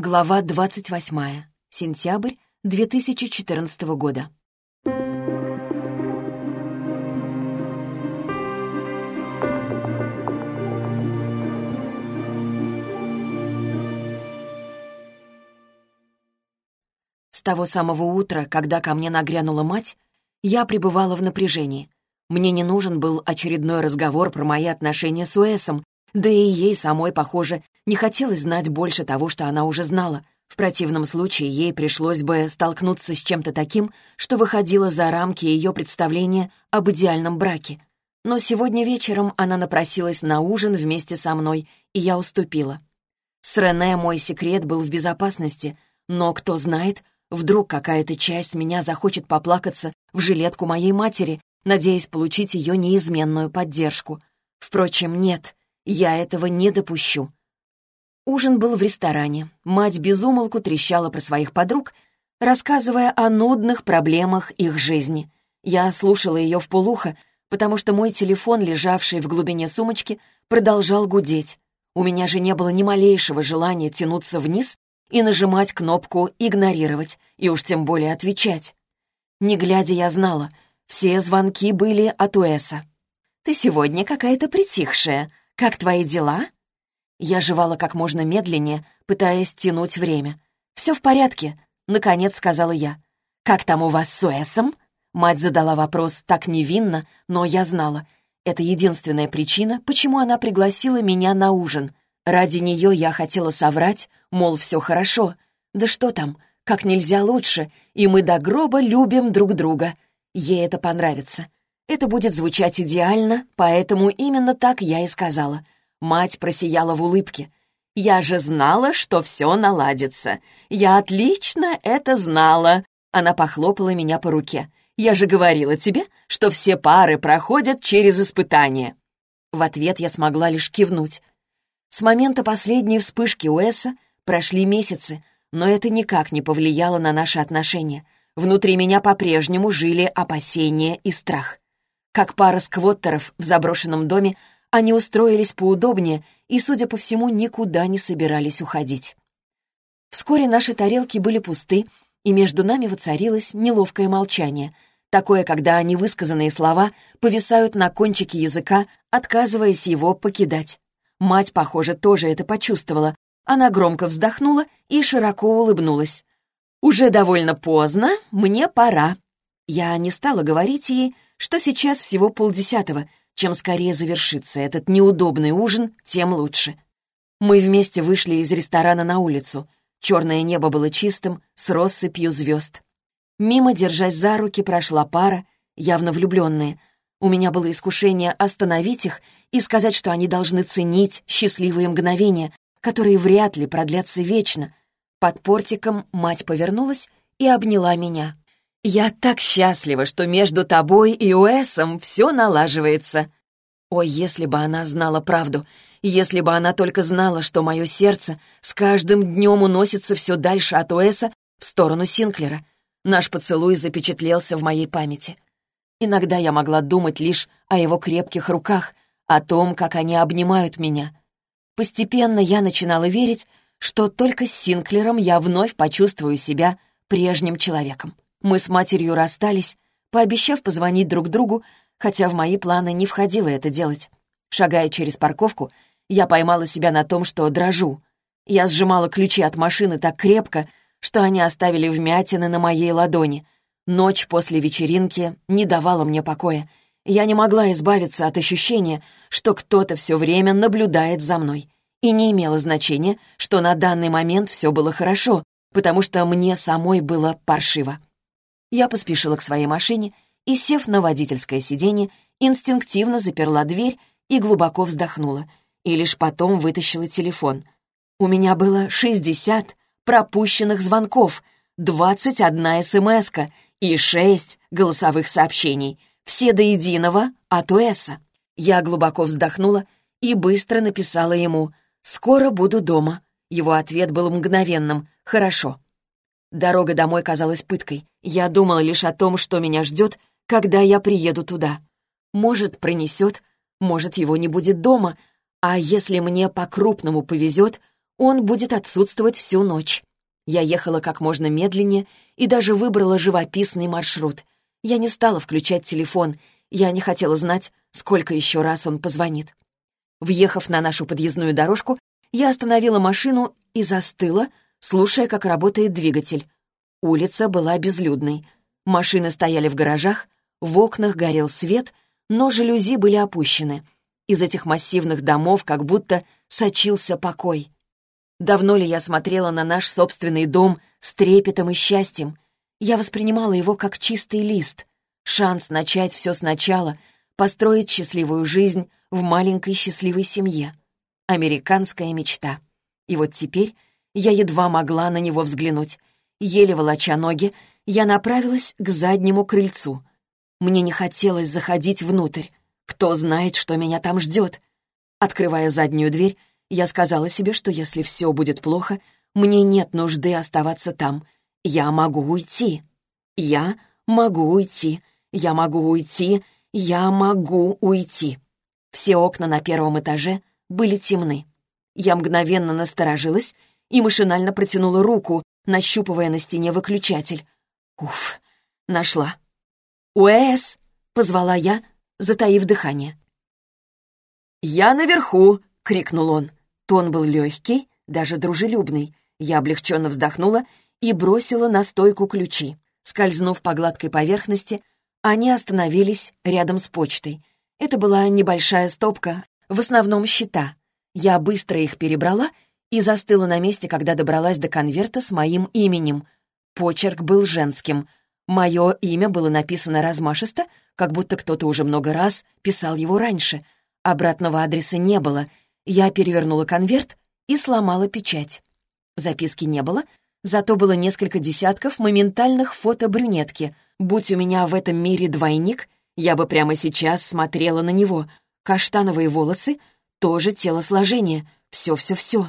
Глава 28. Сентябрь 2014 года. С того самого утра, когда ко мне нагрянула мать, я пребывала в напряжении. Мне не нужен был очередной разговор про мои отношения с Уэсом, да и ей самой, похоже, не хотелось знать больше того, что она уже знала. В противном случае ей пришлось бы столкнуться с чем-то таким, что выходило за рамки ее представления об идеальном браке. Но сегодня вечером она напросилась на ужин вместе со мной, и я уступила. С Рене мой секрет был в безопасности, но, кто знает, вдруг какая-то часть меня захочет поплакаться в жилетку моей матери, надеясь получить ее неизменную поддержку. Впрочем, нет, я этого не допущу. Ужин был в ресторане. Мать безумолку трещала про своих подруг, рассказывая о нудных проблемах их жизни. Я слушала ее в полухо, потому что мой телефон, лежавший в глубине сумочки, продолжал гудеть. У меня же не было ни малейшего желания тянуться вниз и нажимать кнопку «Игнорировать», и уж тем более отвечать. Не глядя, я знала, все звонки были от Уэса. «Ты сегодня какая-то притихшая. Как твои дела?» Я жевала как можно медленнее, пытаясь тянуть время. «Все в порядке», — наконец сказала я. «Как там у вас с Уэсом?» Мать задала вопрос так невинно, но я знала. Это единственная причина, почему она пригласила меня на ужин. Ради нее я хотела соврать, мол, все хорошо. Да что там, как нельзя лучше, и мы до гроба любим друг друга. Ей это понравится. Это будет звучать идеально, поэтому именно так я и сказала — Мать просияла в улыбке. «Я же знала, что все наладится. Я отлично это знала». Она похлопала меня по руке. «Я же говорила тебе, что все пары проходят через испытания». В ответ я смогла лишь кивнуть. С момента последней вспышки Уэса прошли месяцы, но это никак не повлияло на наши отношения. Внутри меня по-прежнему жили опасения и страх. Как пара сквоттеров в заброшенном доме, они устроились поудобнее и, судя по всему, никуда не собирались уходить. Вскоре наши тарелки были пусты, и между нами воцарилось неловкое молчание, такое, когда невысказанные слова повисают на кончике языка, отказываясь его покидать. Мать, похоже, тоже это почувствовала. Она громко вздохнула и широко улыбнулась. «Уже довольно поздно, мне пора». Я не стала говорить ей, что сейчас всего полдесятого, чем скорее завершится этот неудобный ужин, тем лучше. Мы вместе вышли из ресторана на улицу. Черное небо было чистым, с россыпью звезд. Мимо, держась за руки, прошла пара, явно влюбленные. У меня было искушение остановить их и сказать, что они должны ценить счастливые мгновения, которые вряд ли продлятся вечно. Под портиком мать повернулась и обняла меня. «Я так счастлива, что между тобой и Уэсом все налаживается». Ой, если бы она знала правду, если бы она только знала, что мое сердце с каждым днем уносится все дальше от Уэса в сторону Синклера. Наш поцелуй запечатлелся в моей памяти. Иногда я могла думать лишь о его крепких руках, о том, как они обнимают меня. Постепенно я начинала верить, что только с Синклером я вновь почувствую себя прежним человеком. Мы с матерью расстались, пообещав позвонить друг другу, хотя в мои планы не входило это делать. Шагая через парковку, я поймала себя на том, что дрожу. Я сжимала ключи от машины так крепко, что они оставили вмятины на моей ладони. Ночь после вечеринки не давала мне покоя. Я не могла избавиться от ощущения, что кто-то все время наблюдает за мной. И не имело значения, что на данный момент все было хорошо, потому что мне самой было паршиво. Я поспешила к своей машине и, сев на водительское сиденье, инстинктивно заперла дверь и глубоко вздохнула, и лишь потом вытащила телефон. У меня было 60 пропущенных звонков, 21 смс и 6 голосовых сообщений, все до единого от Уэса. Я глубоко вздохнула и быстро написала ему «Скоро буду дома». Его ответ был мгновенным «Хорошо». Дорога домой казалась пыткой. Я думала лишь о том, что меня ждет, когда я приеду туда. Может, пронесет, может, его не будет дома, а если мне по-крупному повезет, Он будет отсутствовать всю ночь. Я ехала как можно медленнее и даже выбрала живописный маршрут. Я не стала включать телефон, я не хотела знать, сколько еще раз он позвонит. Въехав на нашу подъездную дорожку, я остановила машину и застыла, слушая, как работает двигатель. Улица была безлюдной. Машины стояли в гаражах, в окнах горел свет, но жалюзи были опущены. Из этих массивных домов как будто сочился покой. Давно ли я смотрела на наш собственный дом с трепетом и счастьем? Я воспринимала его как чистый лист, шанс начать все сначала, построить счастливую жизнь в маленькой счастливой семье. Американская мечта. И вот теперь я едва могла на него взглянуть. Еле волоча ноги, я направилась к заднему крыльцу. Мне не хотелось заходить внутрь. Кто знает, что меня там ждет. Открывая заднюю дверь, я сказала себе, что если все будет плохо, мне нет нужды оставаться там. Я могу уйти. Я могу уйти. Я могу уйти. Я могу уйти. Все окна на первом этаже были темны. Я мгновенно насторожилась и машинально протянула руку, нащупывая на стене выключатель. Уф, нашла. «Уэс!» — позвала я, затаив дыхание. «Я наверху!» — крикнул он. Тон был легкий, даже дружелюбный. Я облегченно вздохнула и бросила на стойку ключи. Скользнув по гладкой поверхности, они остановились рядом с почтой. Это была небольшая стопка, в основном счета. Я быстро их перебрала и застыла на месте, когда добралась до конверта с моим именем. Почерк был женским. Мое имя было написано размашисто, как будто кто-то уже много раз писал его раньше. Обратного адреса не было. Я перевернула конверт и сломала печать. Записки не было, зато было несколько десятков моментальных фото брюнетки. Будь у меня в этом мире двойник, я бы прямо сейчас смотрела на него. Каштановые волосы, тоже телосложение, все-все-все.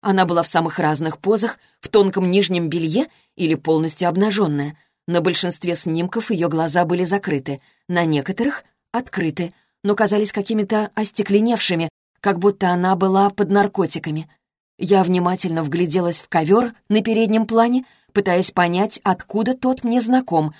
Она была в самых разных позах, в тонком нижнем белье или полностью обнаженная. На большинстве снимков ее глаза были закрыты, на некоторых — открыты, но казались какими-то остекленевшими, как будто она была под наркотиками. Я внимательно вгляделась в ковер на переднем плане, пытаясь понять, откуда тот мне знаком,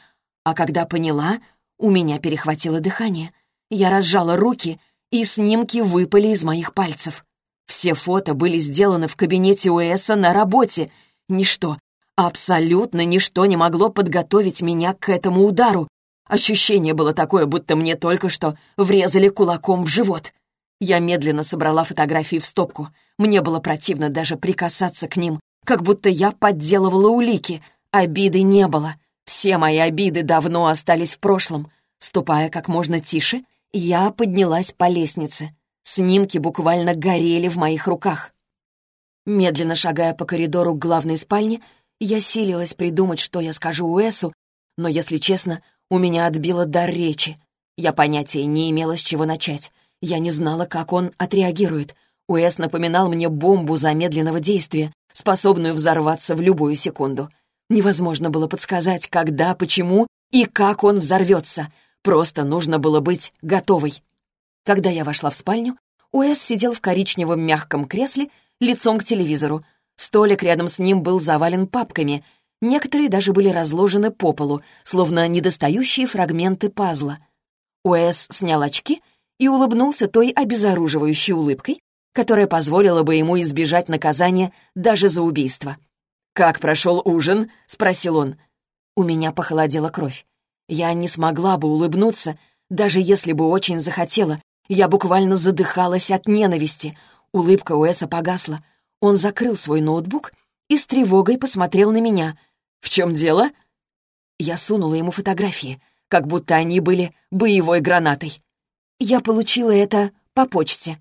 а когда поняла, у меня перехватило дыхание. Я разжала руки, и снимки выпали из моих пальцев. Все фото были сделаны в кабинете Уэса на работе. Ничто, абсолютно ничто не могло подготовить меня к этому удару. Ощущение было такое, будто мне только что врезали кулаком в живот. Я медленно собрала фотографии в стопку. Мне было противно даже прикасаться к ним, как будто я подделывала улики. Обиды не было. Все мои обиды давно остались в прошлом. Ступая как можно тише, я поднялась по лестнице. Снимки буквально горели в моих руках. Медленно шагая по коридору к главной спальне, я силилась придумать, что я скажу Уэсу, но, если честно, у меня отбило дар речи. Я понятия не имела, с чего начать. Я не знала, как он отреагирует. Уэс напоминал мне бомбу замедленного действия, способную взорваться в любую секунду. Невозможно было подсказать, когда, почему и как он взорвется. Просто нужно было быть готовой. Когда я вошла в спальню, Уэс сидел в коричневом мягком кресле, лицом к телевизору. Столик рядом с ним был завален папками. Некоторые даже были разложены по полу, словно недостающие фрагменты пазла. Уэс снял очки и улыбнулся той обезоруживающей улыбкой, которая позволила бы ему избежать наказания даже за убийство. «Как прошел ужин?» — спросил он. У меня похолодела кровь. Я не смогла бы улыбнуться, даже если бы очень захотела, я буквально задыхалась от ненависти. Улыбка Уэса погасла. Он закрыл свой ноутбук и с тревогой посмотрел на меня. «В чем дело?» Я сунула ему фотографии, как будто они были боевой гранатой. Я получила это по почте.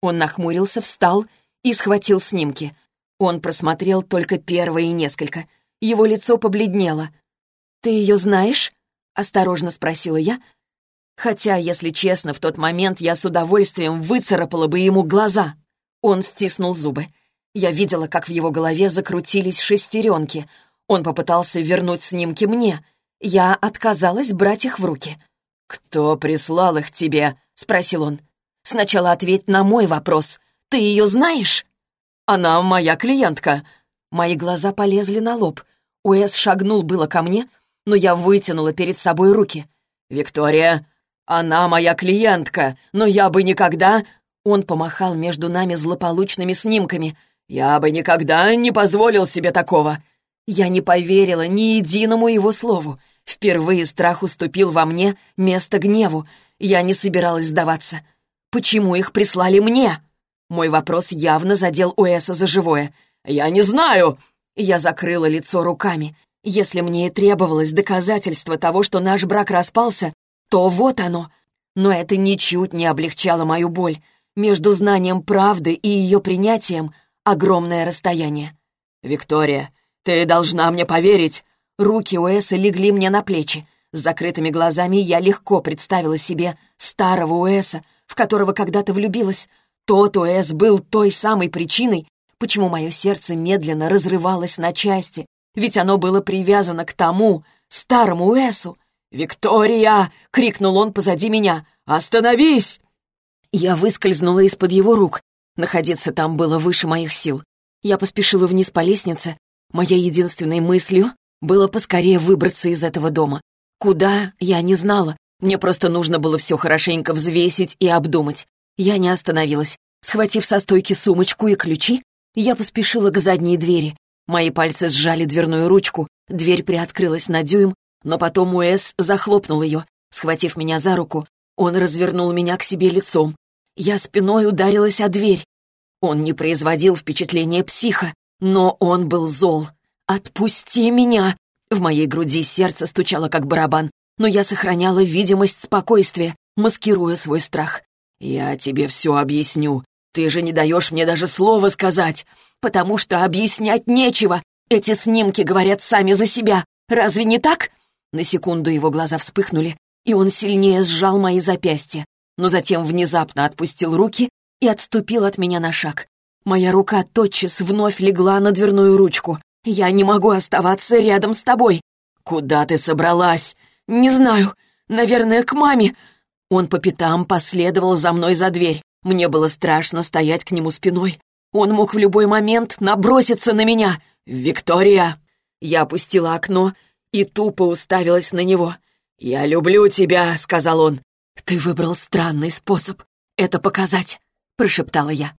Он нахмурился, встал и схватил снимки. Он просмотрел только первые несколько. Его лицо побледнело. «Ты ее знаешь?» — осторожно спросила я, Хотя, если честно, в тот момент я с удовольствием выцарапала бы ему глаза. Он стиснул зубы. Я видела, как в его голове закрутились шестеренки. Он попытался вернуть снимки мне. Я отказалась брать их в руки. «Кто прислал их тебе?» — спросил он. «Сначала ответь на мой вопрос. Ты ее знаешь?» Она моя клиентка!» Мои глаза полезли на лоб. Уэс шагнул было ко мне, но я вытянула перед собой руки. «Виктория, она моя клиентка, но я бы никогда...» Он помахал между нами злополучными снимками. «Я бы никогда не позволил себе такого!» Я не поверила ни единому его слову. Впервые страх уступил во мне место гневу. Я не собиралась сдаваться. Почему их прислали мне? Мой вопрос явно задел Уэса за живое. «Я не знаю!» Я закрыла лицо руками. Если мне и требовалось доказательство того, что наш брак распался, то вот оно. Но это ничуть не облегчало мою боль. Между знанием правды и ее принятием огромное расстояние. «Виктория, ты должна мне поверить!» Руки Уэса легли мне на плечи. С закрытыми глазами я легко представила себе старого Уэса, в которого когда-то влюбилась. Тот Уэс был той самой причиной, почему мое сердце медленно разрывалось на части, ведь оно было привязано к тому, старому Уэсу. «Виктория!» — крикнул он позади меня. «Остановись!» Я выскользнула из-под его рук. Находиться там было выше моих сил. Я поспешила вниз по лестнице. Моей единственной мыслью было поскорее выбраться из этого дома. Куда, я не знала. Мне просто нужно было все хорошенько взвесить и обдумать. Я не остановилась. Схватив со стойки сумочку и ключи, я поспешила к задней двери. Мои пальцы сжали дверную ручку, дверь приоткрылась на дюйм, но потом Уэс захлопнул ее. Схватив меня за руку, он развернул меня к себе лицом. Я спиной ударилась о дверь. Он не производил впечатления психа, но он был зол. «Отпусти меня!» В моей груди сердце стучало, как барабан, но я сохраняла видимость спокойствия, маскируя свой страх. «Я тебе все объясню. Ты же не даешь мне даже слова сказать, потому что объяснять нечего. Эти снимки говорят сами за себя. Разве не так?» На секунду его глаза вспыхнули, и он сильнее сжал мои запястья но затем внезапно отпустил руки и отступил от меня на шаг. Моя рука тотчас вновь легла на дверную ручку. «Я не могу оставаться рядом с тобой». «Куда ты собралась?» «Не знаю. Наверное, к маме». Он по пятам последовал за мной за дверь. Мне было страшно стоять к нему спиной. Он мог в любой момент наброситься на меня. «Виктория!» Я опустила окно и тупо уставилась на него. «Я люблю тебя», — сказал он. «Ты выбрал странный способ это показать», — прошептала я.